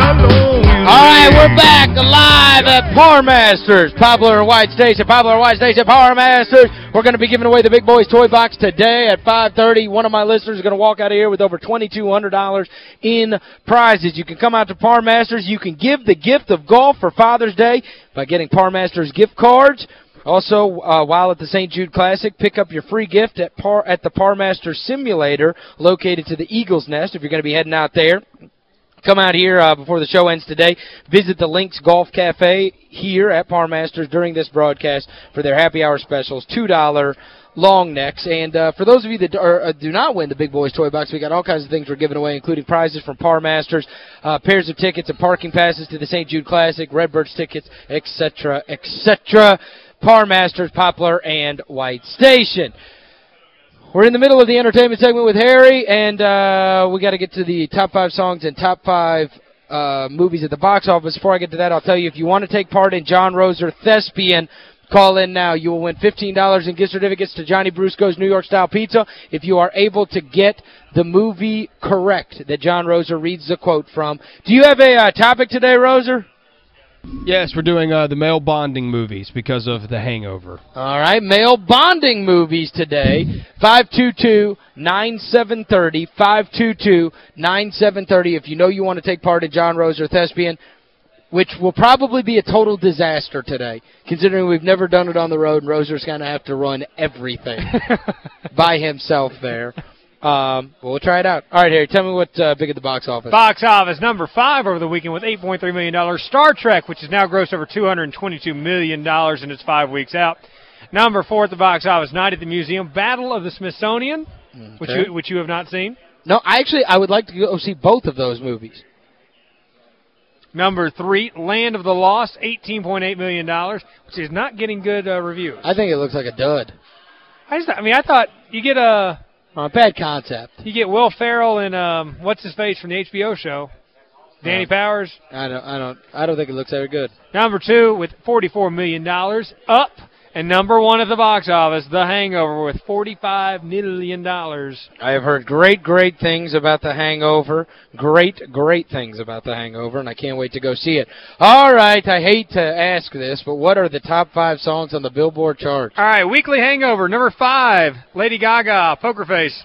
All right, we're back live at Par Masters, Poplar and White Station, Poplar and White Station, Par Masters. We're going to be giving away the Big Boys Toy Box today at 5.30. One of my listeners is going to walk out of here with over $2,200 in prizes. You can come out to Par Masters. You can give the gift of golf for Father's Day by getting Par Masters gift cards. Also, uh, while at the St. Jude Classic, pick up your free gift at Par at the Par Master Simulator located to the Eagles Nest if you're going to be heading out there. Come out here uh, before the show ends today. Visit the Links Golf Cafe here at Par Masters during this broadcast for their happy hour specials, $2 long necks. And uh, for those of you that are, uh, do not win the Big Boys Toy Box, we got all kinds of things we're giving away, including prizes from Par Masters, uh, pairs of tickets and parking passes to the St. Jude Classic, Redbirds tickets, etc., etc. Par Masters, Poplar, and White Station. We're in the middle of the entertainment segment with Harry, and uh, we got to get to the top five songs and top five uh, movies at the box office. Before I get to that, I'll tell you, if you want to take part in John Roser Thespian, call in now. You will win $15 in gift certificates to Johnny Brusco's New York Style Pizza if you are able to get the movie correct that John Roser reads the quote from. Do you have a uh, topic today, Roser? Yes, we're doing uh, the male bonding movies because of The Hangover. All right, male bonding movies today. 522-9730, 522-9730. If you know you want to take part in John Roser Thespian, which will probably be a total disaster today, considering we've never done it on the road, and Roser's going to have to run everything by himself there. Um, well, try it out. All right, Harry, tell me what uh, big at the box office. Box office number five over the weekend with $8.3 million. Star Trek, which has now grossed over $222 million in its five weeks out. Number four at the box office, Night at the Museum, Battle of the Smithsonian, which, you, which you have not seen. No, I actually, I would like to go see both of those movies. Number three, Land of the Lost, $18.8 million, which is not getting good uh, reviews. I think it looks like a dud. I just, I mean, I thought you get a Uh, bad concept. you get Will Ferrell and um, what's his face from the HBO show, Danny Uh, Powers. I don't I don't I don't think it looks very good. Number two with $44 million, Up. And number one at the box office, The Hangover with $45 million. I have heard great, great things about The Hangover. Great, great things about The Hangover, and I can't wait to go see it. All right, I hate to ask this, but what are the top five songs on the Billboard chart? All right, Weekly Hangover, number five, Lady Gaga, Poker Face.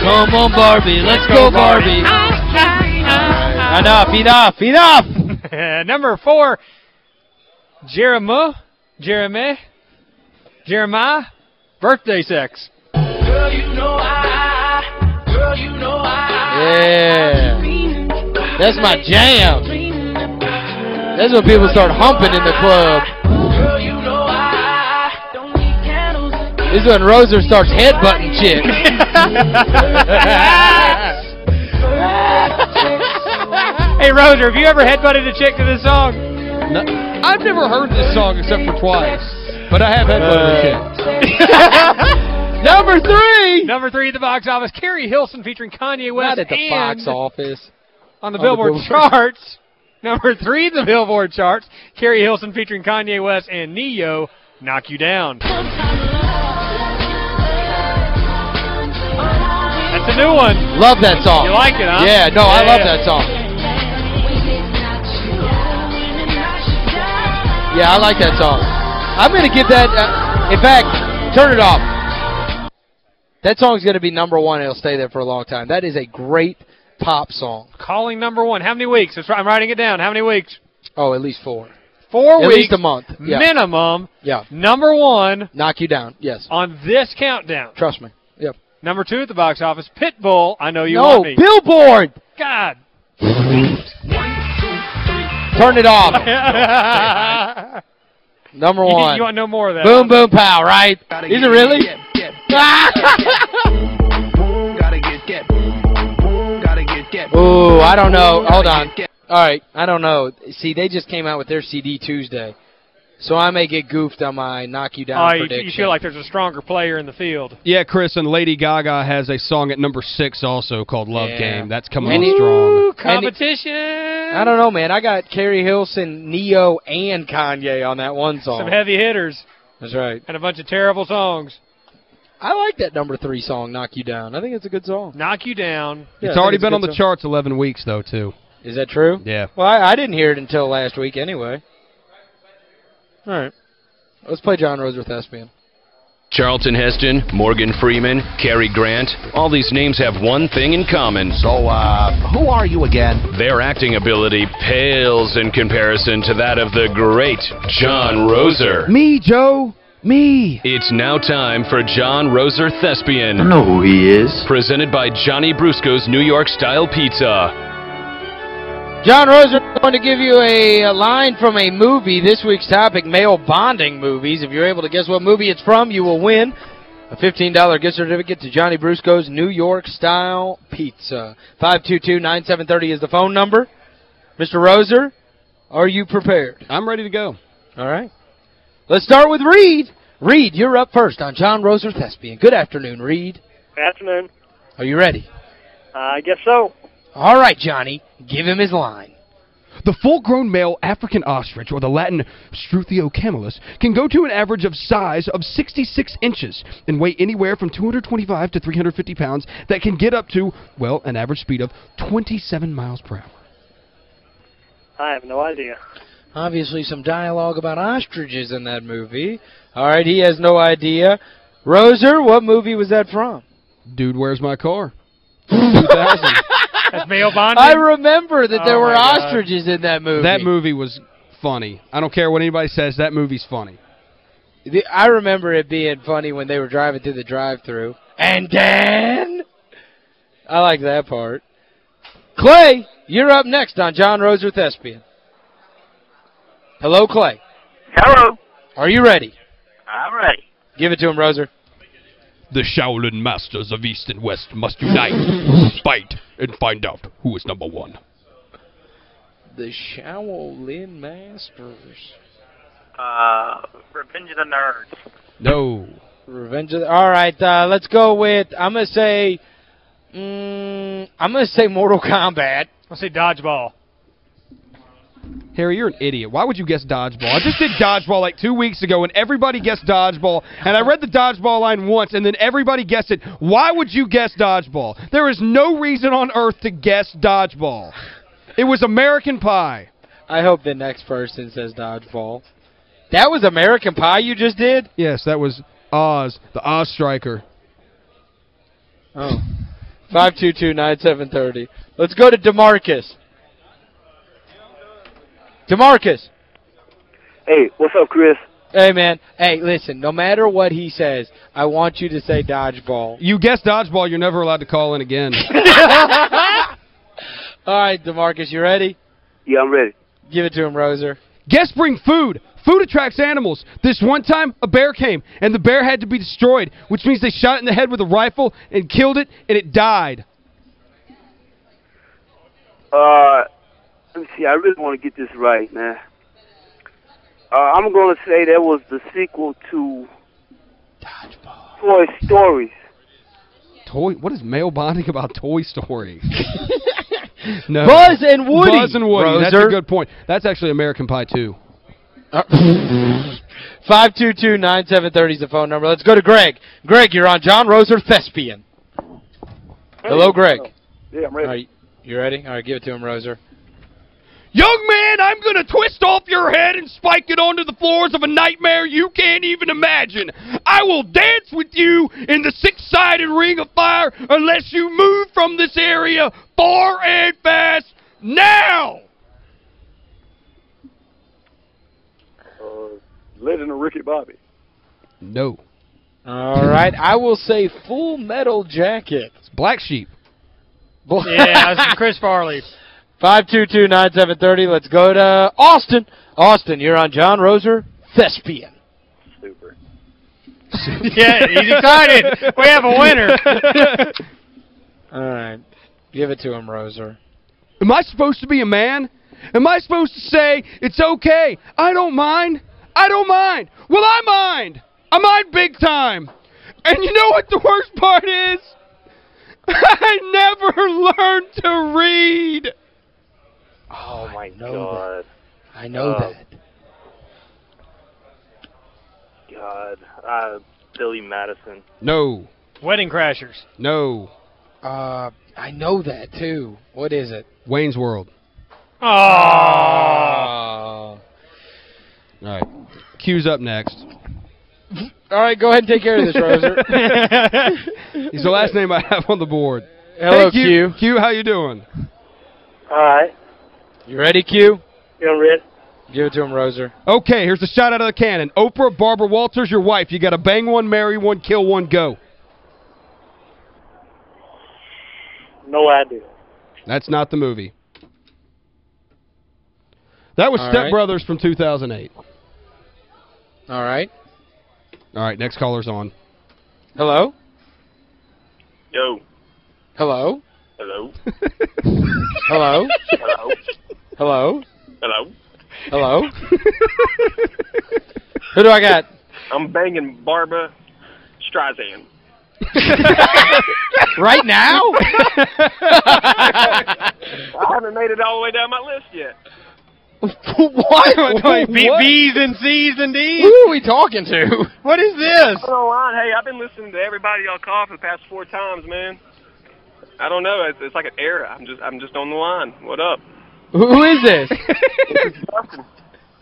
Come on, Barbie, let's go, Barbie. Enough, enough, enough! number four, Jeremiah, Jeremiah, Jeremiah, Birthday Sex. Girl, you know I, girl, you know I. Yeah. That's my jam. That's when people start humping in the club. This is when Roser starts headbutting chicks. Hey, Roser, have you ever headbutted a chick to this song? No, I've never heard this song except for twice, but I have headbutted one of the kids. Number three! Number three at the box office, Keri Hilson featuring Kanye West Not at the box office. on the On the Billboard Billboard. charts. Number three at the Billboard charts, Keri Hilson featuring Kanye West and Ne-Yo, Knock You Down. That's a new one. Love that song. You like it, huh? Yeah, no, I love yeah. that song. Yeah, I like that song. I'm going to give that, uh, in fact, turn it off. That song's going to be number one. It'll stay there for a long time. That is a great pop song. Calling number one. How many weeks? I'm writing it down. How many weeks? Oh, at least four. Four At weeks. least a month. Yeah. Minimum. Yeah. Number one Knock you down. Yes. on this countdown. Trust me. Yep. Number two at the box office, Pitbull, I Know You no, Want Me. No, Billboard! God. Turn it off. Number one. you want no more of that. boom, boom, pow, right? Is it really? Gotta get, get, gotta get, get. Ooh, I don't know. Hold on. All right, I don't know. See, they just came out with their CD Tuesday. So I may get goofed on my knock you down Oh, you, prediction. you feel like there's a stronger player in the field. Yeah, Chris, and Lady Gaga has a song at number six also called Love Yeah. Game. That's coming And on strong. Ooh, And it- competition. I don't know, man. I got Keri Hilson, Ne-Yo, and Kanye on that one song. Some heavy hitters That's right. and a bunch of terrible songs. I like that number three song, Knock You Down. I think it's a good song. Knock you down. Yeah, It's think already a been on the song. charts 11 weeks, though, too. Is that true? Yeah. Well, I, I didn't hear it until last week anyway. All right. Let's play John Roser Thespian. Charlton Heston, Morgan Freeman, Cary Grant, all these names have one thing in common. So, uh, who are you again? Their acting ability pales in comparison to that of the great John Roser. Me, Joe. Me. It's now time for John Roser Thespian. I know who he is. Presented by Johnny Brusco's New York Style Pizza. John Roser is going to give you a, a line from a movie. This week's topic, male bonding movies. If you're able to guess what movie it's from, you will win a $15 gift certificate to Johnny Brusco's New York Style Pizza. 522-9730 is the phone number. Mr. Roser, are you prepared? I'm ready to go. All right. Let's start with Reed. Reed, you're up first on John Roser Thespian. Good afternoon, Reed. Afternoon. Are you ready? Uh, I guess so. All right, Johnny. Give him his line. The full-grown male African ostrich, or the Latin Struthio camelus, can go to an average of size of 66 inches and weigh anywhere from 225 to 350 pounds that can get up to, well, an average speed of 27 miles per hour. I have no idea. Obviously, some dialogue about ostriches in that movie. All right, he has no idea. Roser, what movie was that from? Dude, where's my car? 2000. That's male bonding. I remember that there Oh, were my God. ostriches in that movie. that movie was funny. I don't care what anybody says, that movie's funny. The- I remember it being funny when they were driving through the drive through And Dan! I like that part. Clay, you're up next on John Roser Thespian. Hello, Clay. Hello. Are you ready? I'm ready. Give it to him, Roser. The Shaolin Masters of East and West must unite, fight, and find out who is number one. The Shaolin Masters. Uh, Revenge of the Nerds. No. Revenge of the... All right, uh, let's go with... I'm going to say... Mm, I'm going to say Mortal Kombat. Let's say dodgeball. Harry, you're an idiot. Why would you guess dodgeball? I just did dodgeball like two weeks ago, and everybody guessed dodgeball. And I read the dodgeball line once, and then everybody guessed it. Why would you guess dodgeball? There is no reason on earth to guess dodgeball. It was American Pie. I hope the next person says dodgeball. That was American Pie you just did? Yes, that was Oz, the Oz Striker. Oh. 522-9730. Let's go to DeMarcus. DeMarcus. Hey, what's up, Chris? Hey, man. Hey, listen, no matter what he says, I want you to say dodgeball. You guess dodgeball, you're never allowed to call in again. All right, DeMarcus, you ready? Yeah, I'm ready. Give it to him, Roser. Guests bring food. Food attracts animals. This one time, a bear came, and the bear had to be destroyed, which means they shot it in the head with a rifle and killed it, and it died. Uh, let me see. I really want to get this right, man. Uh, I'm going to say that was the sequel to Dodgeball. Toy Stories. Toy? What is male bonding about Toy Story? no. Buzz and Woody. Buzz and Woody. That's a good point. That's actually American Pie, too. Uh, 522-9730 is the phone number. Let's go to Greg. Greg, you're on John Roser Thespian. Hello, Greg. Yeah, I'm ready. All right, you ready? All right, give it to him, Roser. Young man, I'm going to twist off your head and spike it onto the floors of a nightmare you can't even imagine. I will dance with you in the six-sided ring of fire unless you move from this area far and fast now. Uh, Legend of Ricky Bobby. No. All right, I will say Full Metal Jacket. It's Black Sheep. Yeah, Chris Farley. 522-9730. Let's go to Austin. Austin, you're on John Roser Thespian. Super. yeah, he's excited. We have a winner. All right. Give it to him, Roser. Am I supposed to be a man? Am I supposed to say, it's okay, I don't mind, I don't mind. Well, I mind. I mind big time. And you know what the worst part is? I never learned to read. Oh, my know God. I know Oh. that. God. Uh, Billy Madison. No. Wedding Crashers. No. Uh, I know that, too. What is it? Wayne's World. Oh. Oh. All right. Q's up next. All right, go ahead and take care of this, Roser. He's the last name I have on the board. Hello, hey, Q. Q. Q, how you doing? All right. You ready, Q? You ready? Give it to him, Roser. Okay, here's the shot out of the cannon. Oprah, Barbara Walters, your wife. You got to bang one, marry one, kill one, go. No idea. That's not the movie. That was All Step right. Brothers from 2008. All right. All right, next caller's on. Hello? Yo. Hello? Hello. Hello? Hello. Hello? Hello. Hello? Who do I got? I'm banging Barbra Streisand. right now? I haven't made it all the way down my list yet. what? Wait, B- What? B's and C's and D's? Who are we talking to? What is this? Hold on, line. Hey, I've been listening to everybody y'all call for the past four times, man. I don't know. It's, it's like an era. I'm just I'm just on the line. What up? Who is this? Justin.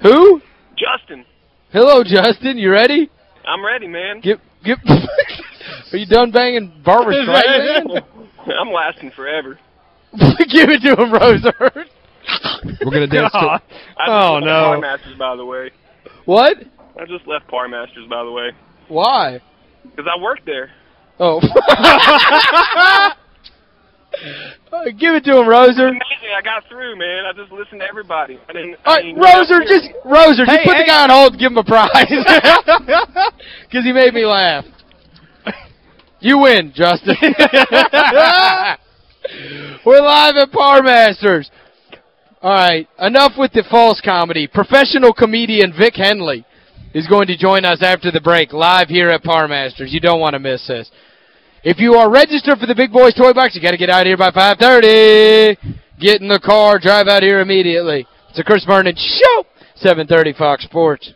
Who? Justin. Hello, Justin. You ready? I'm ready, man. Get get. Are you done banging Barbra Streisand? I'm lasting forever. Give it to him, Roser. We're going to dance to God. I just Oh, left no. Par Masters, by the way. What? I just left Par Masters, by the way, Why? because I worked there. Oh. Uh, Give it to him, Roser. Amazing. I got through, man. I just listened to everybody. I didn't. All I didn't get Roser, just Roser, just put hey. the guy on hold and give him a prize. Because he made me laugh. You win, Justin. We're live at Par Masters. All right, enough with the false comedy. Professional comedian Vic Henley is going to join us after the break live here at Par Masters. You don't want to miss this. If you are registered for the Big Boys Toy Box, you got to get out here by 5:30. Get in the car, drive out here immediately. It's a Chris Vernon show. 730 Fox Sports.